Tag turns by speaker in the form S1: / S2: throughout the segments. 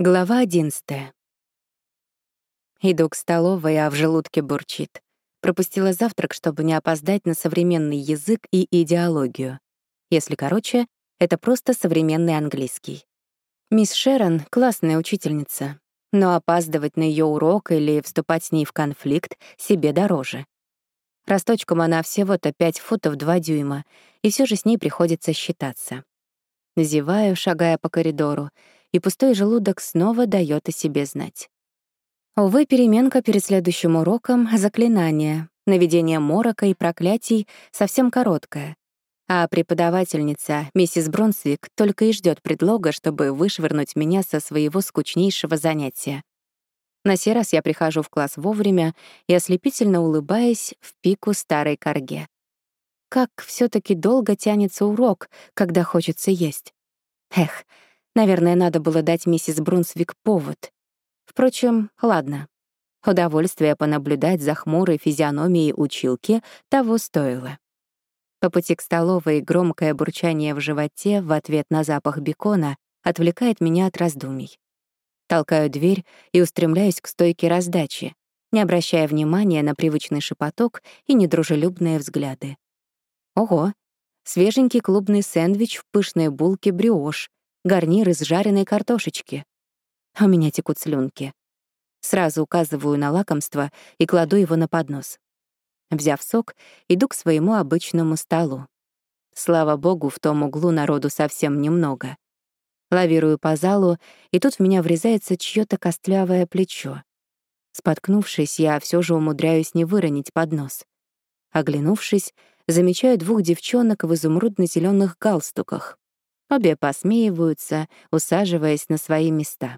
S1: Глава одиннадцатая. Иду к столовой, а в желудке бурчит. Пропустила завтрак, чтобы не опоздать на современный язык и идеологию. Если короче, это просто современный английский. Мисс Шерон — классная учительница, но опаздывать на ее урок или вступать с ней в конфликт себе дороже. Росточком она всего-то 5 футов 2 дюйма, и все же с ней приходится считаться. Зеваю, шагая по коридору, и пустой желудок снова дает о себе знать. Увы, переменка перед следующим уроком — заклинание, наведение морока и проклятий совсем короткое. А преподавательница, миссис Бронсвик, только и ждет предлога, чтобы вышвырнуть меня со своего скучнейшего занятия. На сей раз я прихожу в класс вовремя и, ослепительно улыбаясь, в пику старой корге. Как все таки долго тянется урок, когда хочется есть. Эх, Наверное, надо было дать миссис Брунсвик повод. Впрочем, ладно. Удовольствие понаблюдать за хмурой физиономией училки того стоило. По пути к столовой громкое бурчание в животе в ответ на запах бекона отвлекает меня от раздумий. Толкаю дверь и устремляюсь к стойке раздачи, не обращая внимания на привычный шепоток и недружелюбные взгляды. Ого! Свеженький клубный сэндвич в пышной булке бриош, гарнир из жареной картошечки. У меня текут слюнки. Сразу указываю на лакомство и кладу его на поднос. Взяв сок, иду к своему обычному столу. Слава богу, в том углу народу совсем немного. Лавирую по залу, и тут в меня врезается чьё то костлявое плечо. Споткнувшись, я все же умудряюсь не выронить поднос. Оглянувшись, замечаю двух девчонок в изумрудно зеленых галстуках. Обе посмеиваются, усаживаясь на свои места.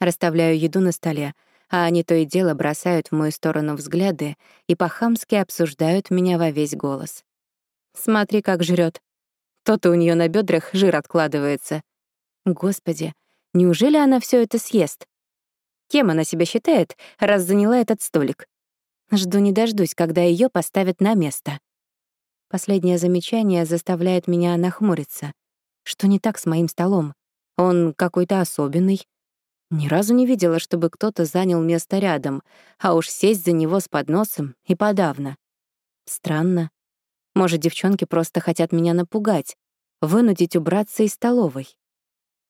S1: Расставляю еду на столе, а они то и дело бросают в мою сторону взгляды и по-хамски обсуждают меня во весь голос. «Смотри, как жрет. То-то у нее на бедрах жир откладывается. Господи, неужели она все это съест? Кем она себя считает, раз заняла этот столик? Жду не дождусь, когда ее поставят на место. Последнее замечание заставляет меня нахмуриться — что не так с моим столом? Он какой-то особенный. Ни разу не видела, чтобы кто-то занял место рядом, а уж сесть за него с подносом и подавно. Странно. Может, девчонки просто хотят меня напугать, вынудить убраться из столовой.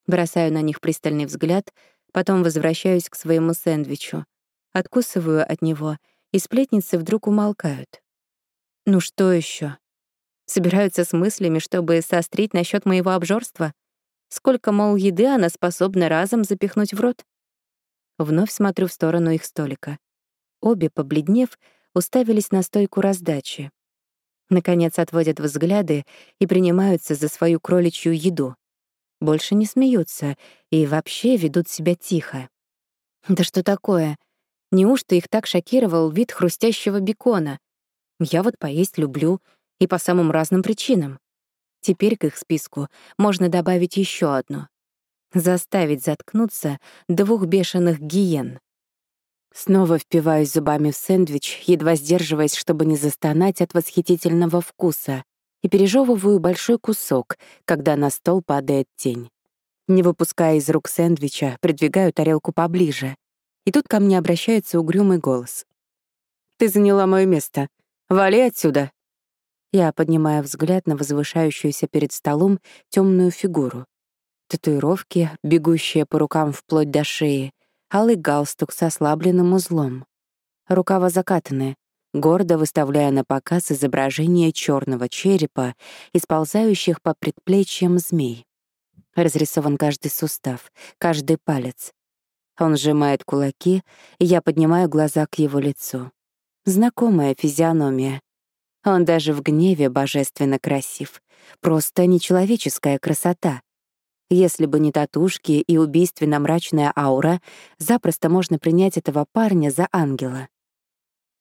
S1: Бросаю на них пристальный взгляд, потом возвращаюсь к своему сэндвичу, откусываю от него, и сплетницы вдруг умолкают. Ну что еще? Собираются с мыслями, чтобы сострить насчет моего обжорства? Сколько, мол, еды она способна разом запихнуть в рот? Вновь смотрю в сторону их столика. Обе, побледнев, уставились на стойку раздачи. Наконец отводят взгляды и принимаются за свою кроличью еду. Больше не смеются и вообще ведут себя тихо. Да что такое? Неужто их так шокировал вид хрустящего бекона? Я вот поесть люблю — и по самым разным причинам. Теперь к их списку можно добавить еще одну — заставить заткнуться двух бешеных гиен. Снова впиваюсь зубами в сэндвич, едва сдерживаясь, чтобы не застонать от восхитительного вкуса, и пережевываю большой кусок, когда на стол падает тень. Не выпуская из рук сэндвича, придвигаю тарелку поближе. И тут ко мне обращается угрюмый голос. «Ты заняла мое место. Вали отсюда!» Я поднимаю взгляд на возвышающуюся перед столом темную фигуру. Татуировки, бегущие по рукам вплоть до шеи, алый галстук со ослабленным узлом. Рукава закатаны, гордо выставляя на показ изображение черного черепа и сползающих по предплечьям змей. Разрисован каждый сустав, каждый палец. Он сжимает кулаки, и я поднимаю глаза к его лицу. Знакомая физиономия, он даже в гневе божественно красив. Просто нечеловеческая красота. Если бы не татушки и убийственно-мрачная аура, запросто можно принять этого парня за ангела.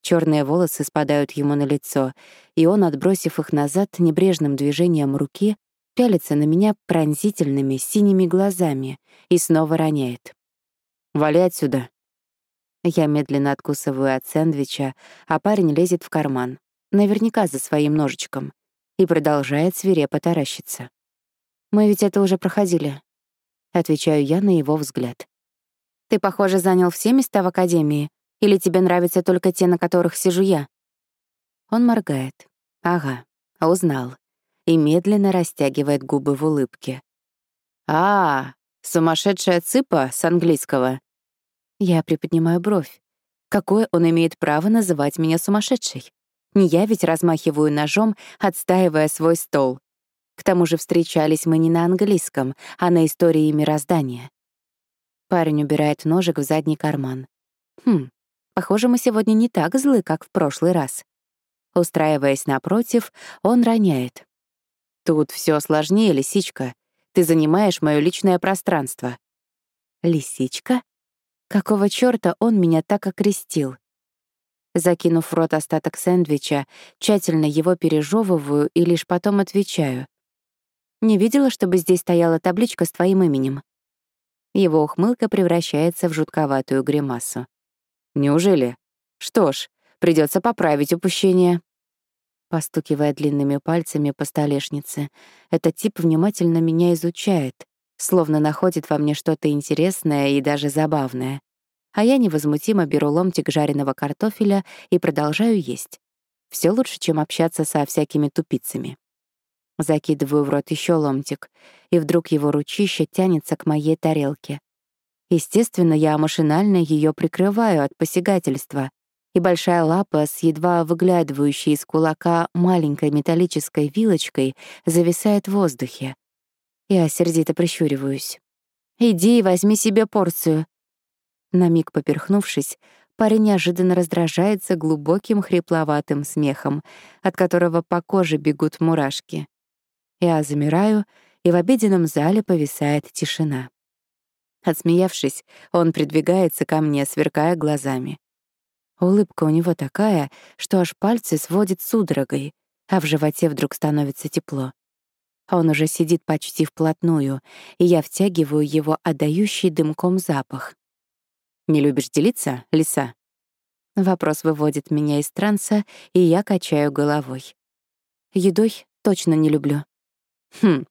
S1: Черные волосы спадают ему на лицо, и он, отбросив их назад небрежным движением руки, пялится на меня пронзительными синими глазами и снова роняет. «Вали отсюда!» Я медленно откусываю от сэндвича, а парень лезет в карман наверняка за своим ножичком, и продолжает свирепо таращиться. Мы ведь это уже проходили. отвечаю я на его взгляд. Ты, похоже, занял все места в академии, или тебе нравятся только те, на которых сижу я? Он моргает. Ага, узнал. И медленно растягивает губы в улыбке. А, сумасшедшая цыпа с английского. Я приподнимаю бровь. Какое он имеет право называть меня сумасшедшей? Не я ведь размахиваю ножом, отстаивая свой стол. К тому же встречались мы не на английском, а на истории мироздания. Парень убирает ножик в задний карман. Хм, похоже, мы сегодня не так злы, как в прошлый раз. Устраиваясь напротив, он роняет. «Тут все сложнее, лисичка. Ты занимаешь мое личное пространство». «Лисичка? Какого чёрта он меня так окрестил?» Закинув в рот остаток сэндвича, тщательно его пережевываю и лишь потом отвечаю. «Не видела, чтобы здесь стояла табличка с твоим именем?» Его ухмылка превращается в жутковатую гримасу. «Неужели? Что ж, придется поправить упущение». Постукивая длинными пальцами по столешнице, этот тип внимательно меня изучает, словно находит во мне что-то интересное и даже забавное а я невозмутимо беру ломтик жареного картофеля и продолжаю есть. Все лучше, чем общаться со всякими тупицами. Закидываю в рот еще ломтик, и вдруг его ручище тянется к моей тарелке. Естественно, я машинально ее прикрываю от посягательства, и большая лапа с едва выглядывающей из кулака маленькой металлической вилочкой зависает в воздухе. Я сердито прищуриваюсь. «Иди и возьми себе порцию», на миг поперхнувшись, парень неожиданно раздражается глубоким хрипловатым смехом, от которого по коже бегут мурашки. Я замираю, и в обеденном зале повисает тишина. Отсмеявшись, он придвигается ко мне, сверкая глазами. Улыбка у него такая, что аж пальцы сводит судорогой, а в животе вдруг становится тепло. Он уже сидит почти вплотную, и я втягиваю его отдающий дымком запах. Не любишь делиться, лиса?» Вопрос выводит меня из транса, и я качаю головой. Едой точно не люблю. Хм,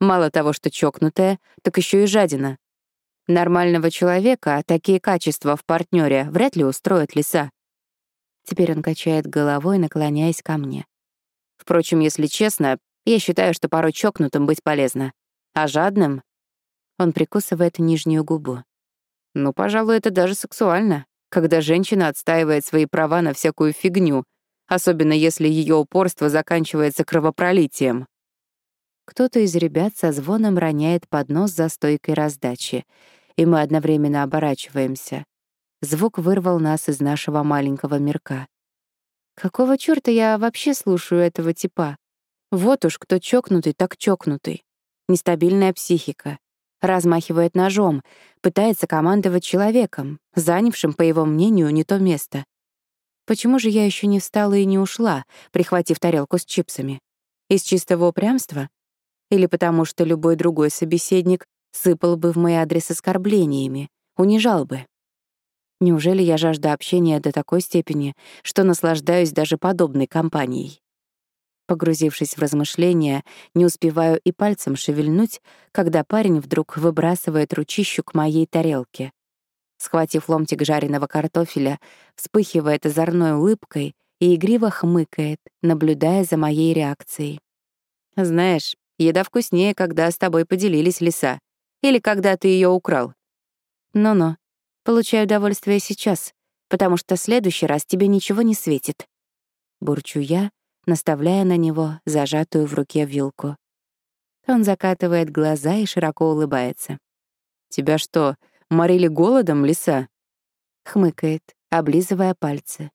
S1: мало того, что чокнутая, так еще и жадина. Нормального человека такие качества в партнере вряд ли устроят лиса. Теперь он качает головой, наклоняясь ко мне. Впрочем, если честно, я считаю, что порой чокнутым быть полезно. А жадным? Он прикусывает нижнюю губу. Ну, пожалуй, это даже сексуально, когда женщина отстаивает свои права на всякую фигню, особенно если ее упорство заканчивается кровопролитием. Кто-то из ребят со звоном роняет поднос за стойкой раздачи, и мы одновременно оборачиваемся. Звук вырвал нас из нашего маленького мирка. Какого чёрта я вообще слушаю этого типа? Вот уж кто чокнутый, так чокнутый. Нестабильная психика, размахивает ножом, пытается командовать человеком, занявшим, по его мнению, не то место. Почему же я еще не встала и не ушла, прихватив тарелку с чипсами? Из чистого упрямства? Или потому что любой другой собеседник сыпал бы в мой адрес оскорблениями, унижал бы? Неужели я жажду общения до такой степени, что наслаждаюсь даже подобной компанией? Погрузившись в размышления, не успеваю и пальцем шевельнуть, когда парень вдруг выбрасывает ручищу к моей тарелке. Схватив ломтик жареного картофеля, вспыхивает озорной улыбкой и игриво хмыкает, наблюдая за моей реакцией. «Знаешь, еда вкуснее, когда с тобой поделились леса. Или когда ты ее украл». «Ну-ну, получаю удовольствие сейчас, потому что в следующий раз тебе ничего не светит». Бурчу я, наставляя на него зажатую в руке вилку. Он закатывает глаза и широко улыбается. «Тебя что, морили голодом, лиса?» Хмыкает, облизывая пальцы.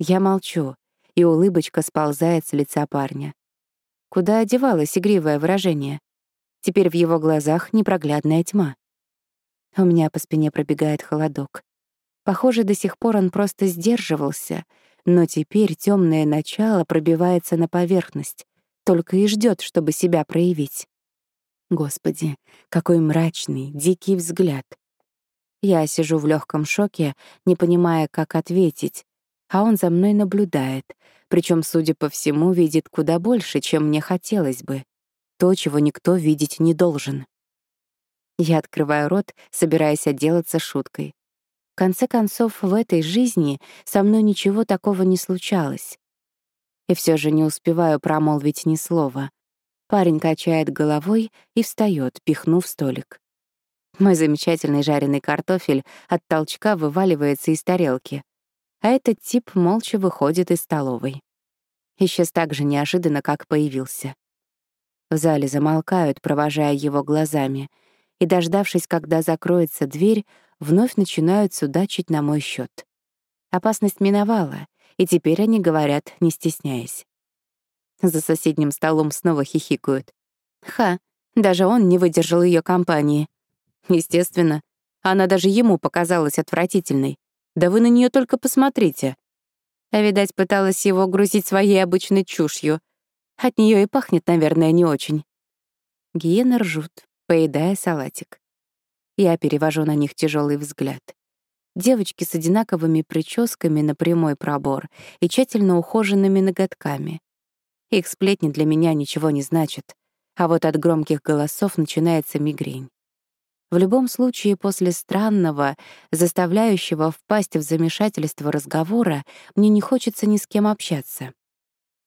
S1: Я молчу, и улыбочка сползает с лица парня. Куда одевалось игривое выражение? Теперь в его глазах непроглядная тьма. У меня по спине пробегает холодок. Похоже, до сих пор он просто сдерживался — но теперь темное начало пробивается на поверхность, только и ждет, чтобы себя проявить. Господи, какой мрачный, дикий взгляд. Я сижу в легком шоке, не понимая, как ответить, а он за мной наблюдает, причем, судя по всему, видит куда больше, чем мне хотелось бы. То, чего никто видеть не должен. Я открываю рот, собираясь отделаться шуткой. В конце концов, в этой жизни со мной ничего такого не случалось. И все же не успеваю промолвить ни слова. Парень качает головой и встает, пихнув столик. Мой замечательный жареный картофель от толчка вываливается из тарелки, а этот тип молча выходит из столовой. Исчез так же неожиданно, как появился. В зале замолкают, провожая его глазами, и, дождавшись, когда закроется дверь, вновь начинают судачить на мой счет. Опасность миновала, и теперь они говорят, не стесняясь. За соседним столом снова хихикают. Ха, даже он не выдержал ее компании. Естественно, она даже ему показалась отвратительной. Да вы на нее только посмотрите. А, видать, пыталась его грузить своей обычной чушью. От нее и пахнет, наверное, не очень. Гиены ржут, поедая салатик. Я перевожу на них тяжелый взгляд. Девочки с одинаковыми прическами на прямой пробор и тщательно ухоженными ноготками. Их сплетни для меня ничего не значат, а вот от громких голосов начинается мигрень. В любом случае, после странного, заставляющего впасть в замешательство разговора, мне не хочется ни с кем общаться.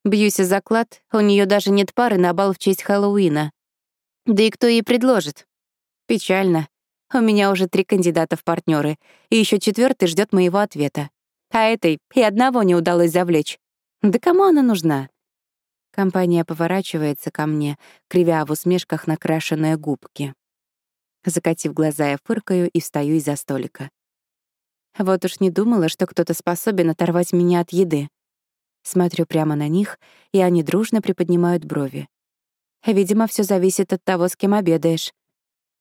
S1: Бьюсь о заклад, у нее даже нет пары на бал в честь Хэллоуина. Да и кто ей предложит? Печально. У меня уже три кандидата в партнеры, и еще четвертый ждет моего ответа. А этой и одного не удалось завлечь. Да кому она нужна? Компания поворачивается ко мне, кривя в усмешках накрашенные губки. Закатив глаза, я фыркаю и встаю из-за столика. Вот уж не думала, что кто-то способен оторвать меня от еды. Смотрю прямо на них, и они дружно приподнимают брови. Видимо, все зависит от того, с кем обедаешь.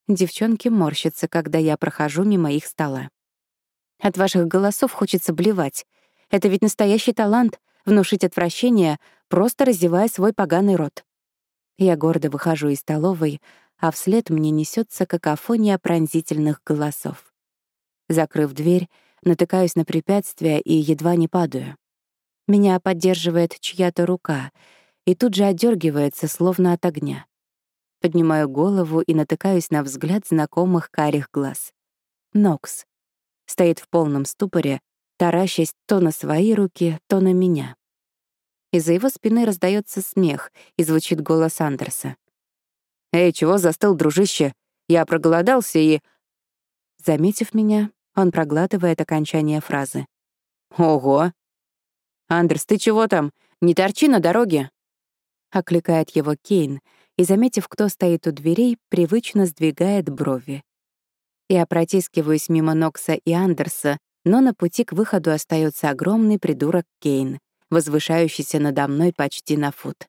S1: Девчонки морщатся, когда я прохожу мимо их стола. От ваших голосов хочется блевать. Это ведь настоящий талант — внушить отвращение, просто раздевая свой поганый рот. Я гордо выхожу из столовой, а вслед мне несется какофония пронзительных голосов. Закрыв дверь, натыкаюсь на препятствие и едва не падаю. Меня поддерживает чья-то рука и тут же отдергивается, словно от огня. Поднимаю голову и натыкаюсь на взгляд знакомых карих глаз. Нокс. Стоит в полном ступоре, таращась то на свои руки, то на меня. Из-за его спины раздается смех, и звучит голос Андерса. «Эй, чего застыл, дружище? Я проголодался и...» Заметив меня, он проглатывает окончание фразы. «Ого! Андерс, ты чего там? Не торчи на дороге!» Окликает его Кейн и, заметив, кто стоит у дверей, привычно сдвигает брови. Я протискиваюсь мимо Нокса и Андерса, но на пути к выходу остается огромный придурок Кейн, возвышающийся надо мной почти на фут.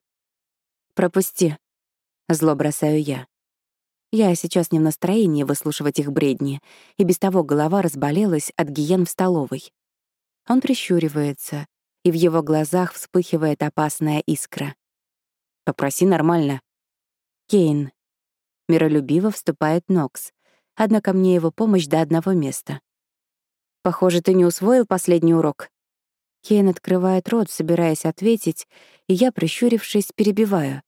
S1: «Пропусти», Зло бросаю я. Я сейчас не в настроении выслушивать их бредни, и без того голова разболелась от гиен в столовой. Он прищуривается, и в его глазах вспыхивает опасная искра. «Попроси нормально». «Кейн». Миролюбиво вступает Нокс, однако мне его помощь до одного места. «Похоже, ты не усвоил последний урок». Кейн открывает рот, собираясь ответить, и я, прищурившись, перебиваю.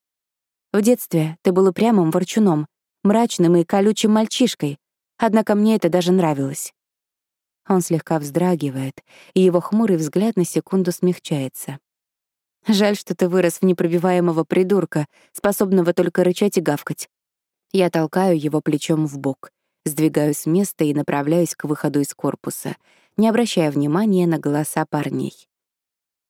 S1: В детстве ты был упрямым ворчуном, мрачным и колючим мальчишкой, однако мне это даже нравилось. Он слегка вздрагивает, и его хмурый взгляд на секунду смягчается. Жаль, что ты вырос в непробиваемого придурка, способного только рычать и гавкать. Я толкаю его плечом в бок, сдвигаю с места и направляюсь к выходу из корпуса, не обращая внимания на голоса парней.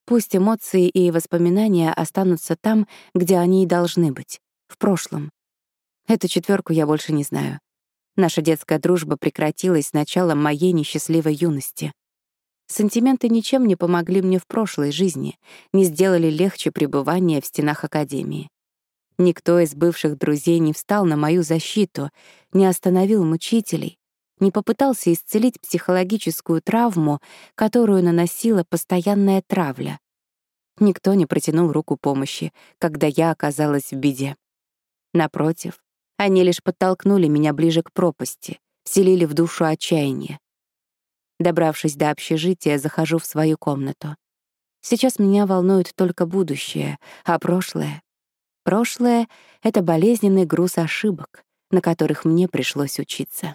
S1: Пусть эмоции и воспоминания останутся там, где они и должны быть, в прошлом. Эту четверку я больше не знаю. Наша детская дружба прекратилась с началом моей несчастливой юности. Сантименты ничем не помогли мне в прошлой жизни, не сделали легче пребывание в стенах Академии. Никто из бывших друзей не встал на мою защиту, не остановил мучителей, не попытался исцелить психологическую травму, которую наносила постоянная травля. Никто не протянул руку помощи, когда я оказалась в беде. Напротив, они лишь подтолкнули меня ближе к пропасти, вселили в душу отчаяние. Добравшись до общежития, захожу в свою комнату. Сейчас меня волнует только будущее, а прошлое... Прошлое — это болезненный груз ошибок, на которых мне пришлось учиться.